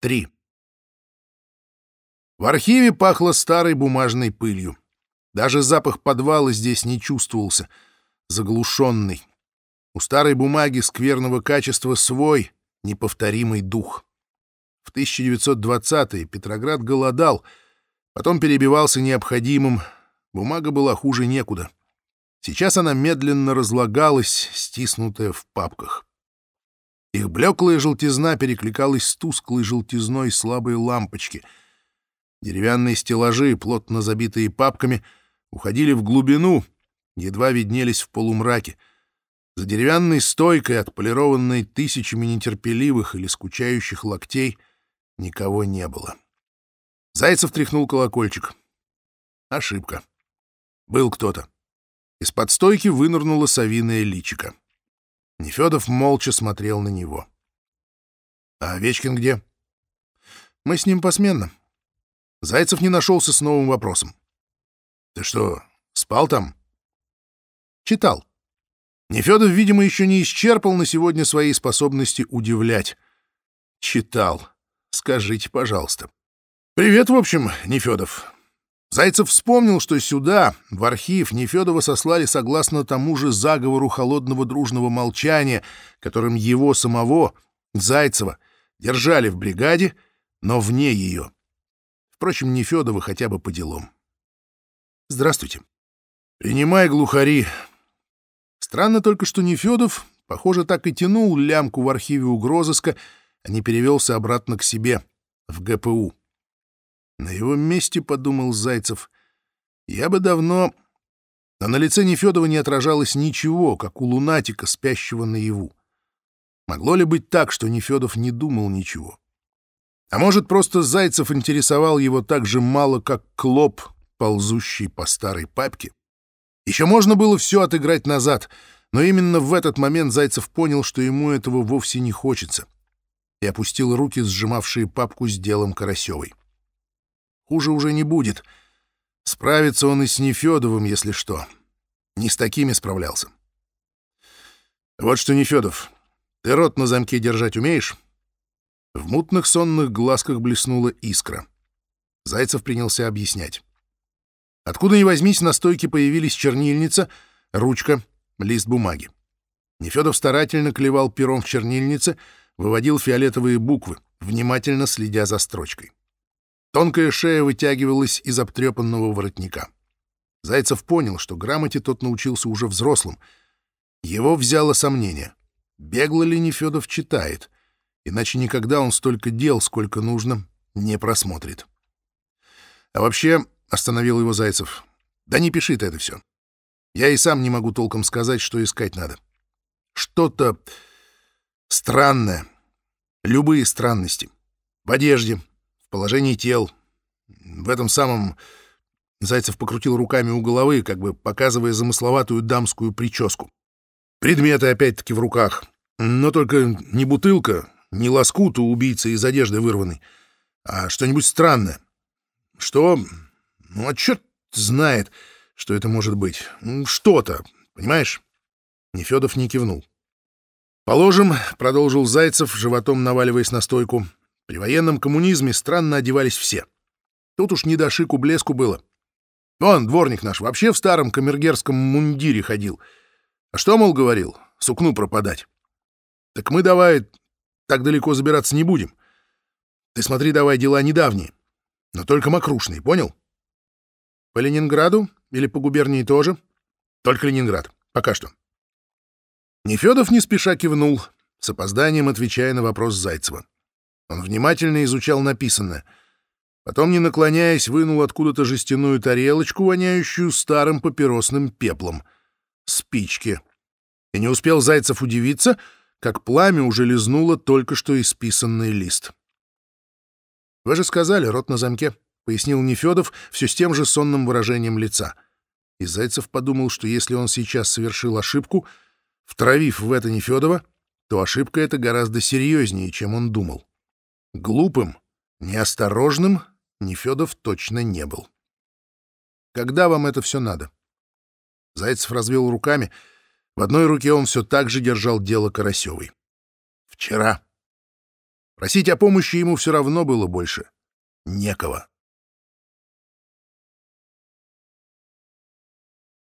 3. В архиве пахло старой бумажной пылью. Даже запах подвала здесь не чувствовался, заглушенный. У старой бумаги скверного качества свой неповторимый дух. В 1920-е Петроград голодал, потом перебивался необходимым, бумага была хуже некуда. Сейчас она медленно разлагалась, стиснутая в папках. Их блеклая желтизна перекликалась с тусклой желтизной слабой лампочки. Деревянные стеллажи, плотно забитые папками, уходили в глубину, едва виднелись в полумраке. За деревянной стойкой, отполированной тысячами нетерпеливых или скучающих локтей, никого не было. Зайцев тряхнул колокольчик. Ошибка. Был кто-то. Из-под стойки вынырнула совиное личико. Нефедов молча смотрел на него. «А Овечкин где?» «Мы с ним посменно». Зайцев не нашелся с новым вопросом. «Ты что, спал там?» «Читал». Нефедов, видимо, еще не исчерпал на сегодня свои способности удивлять. «Читал. Скажите, пожалуйста». «Привет, в общем, Нефедов. Зайцев вспомнил, что сюда, в архив, Нефедова сослали согласно тому же заговору холодного дружного молчания, которым его самого, Зайцева, держали в бригаде, но вне ее. Впрочем, Нефедова хотя бы по делам. «Здравствуйте». «Принимай, глухари». Странно только, что Нефедов, похоже, так и тянул лямку в архиве угрозыска, а не перевелся обратно к себе, в ГПУ. На его месте, — подумал Зайцев, — я бы давно... А на лице Нефедова не отражалось ничего, как у лунатика, спящего наяву. Могло ли быть так, что Нефедов не думал ничего? А может, просто Зайцев интересовал его так же мало, как клоп, ползущий по старой папке? Еще можно было все отыграть назад, но именно в этот момент Зайцев понял, что ему этого вовсе не хочется, и опустил руки, сжимавшие папку с делом Карасевой. Хуже уже не будет. Справится он и с Нефедовым, если что. Не с такими справлялся. Вот что, Нефедов, ты рот на замке держать умеешь? В мутных сонных глазках блеснула искра. Зайцев принялся объяснять. Откуда ни возьмись, на стойке появились чернильница, ручка, лист бумаги. Нефедов старательно клевал пером в чернильнице, выводил фиолетовые буквы, внимательно следя за строчкой. Тонкая шея вытягивалась из обтрепанного воротника. Зайцев понял, что грамоте тот научился уже взрослым. Его взяло сомнение. Бегло ли Нефедов читает? Иначе никогда он столько дел, сколько нужно, не просмотрит. А вообще, — остановил его Зайцев, — да не пиши ты это все. Я и сам не могу толком сказать, что искать надо. Что-то странное. Любые странности. В одежде, в положении тел. В этом самом... Зайцев покрутил руками у головы, как бы показывая замысловатую дамскую прическу. Предметы опять-таки в руках. Но только не бутылка, не лоскут у убийцы из одежды вырванный, а что-нибудь странное. Что? Ну, а черт знает, что это может быть. Что-то, понимаешь? Нефедов не кивнул. «Положим», — продолжил Зайцев, животом наваливаясь на стойку, при военном коммунизме странно одевались все. Тут уж не до шику-блеску было. Вон, дворник наш вообще в старом камергерском мундире ходил. А что, мол, говорил? Сукну пропадать. Так мы давай так далеко забираться не будем. Ты смотри, давай дела недавние, но только мокрушные, понял? По Ленинграду или по губернии тоже? Только Ленинград, пока что. Нефедов не спеша кивнул, с опозданием отвечая на вопрос Зайцева. Он внимательно изучал написанное. Потом, не наклоняясь, вынул откуда-то жестяную тарелочку, воняющую старым папиросным пеплом. Спички. И не успел Зайцев удивиться, как пламя уже лизнуло только что исписанный лист. «Вы же сказали, рот на замке», — пояснил Нефедов все с тем же сонным выражением лица. И Зайцев подумал, что если он сейчас совершил ошибку, втравив в это Нефедова, то ошибка эта гораздо серьезнее, чем он думал. Глупым, неосторожным Нефедов точно не был. «Когда вам это все надо?» Зайцев развел руками. В одной руке он все так же держал дело Карасевой. «Вчера». Просить о помощи ему все равно было больше некого.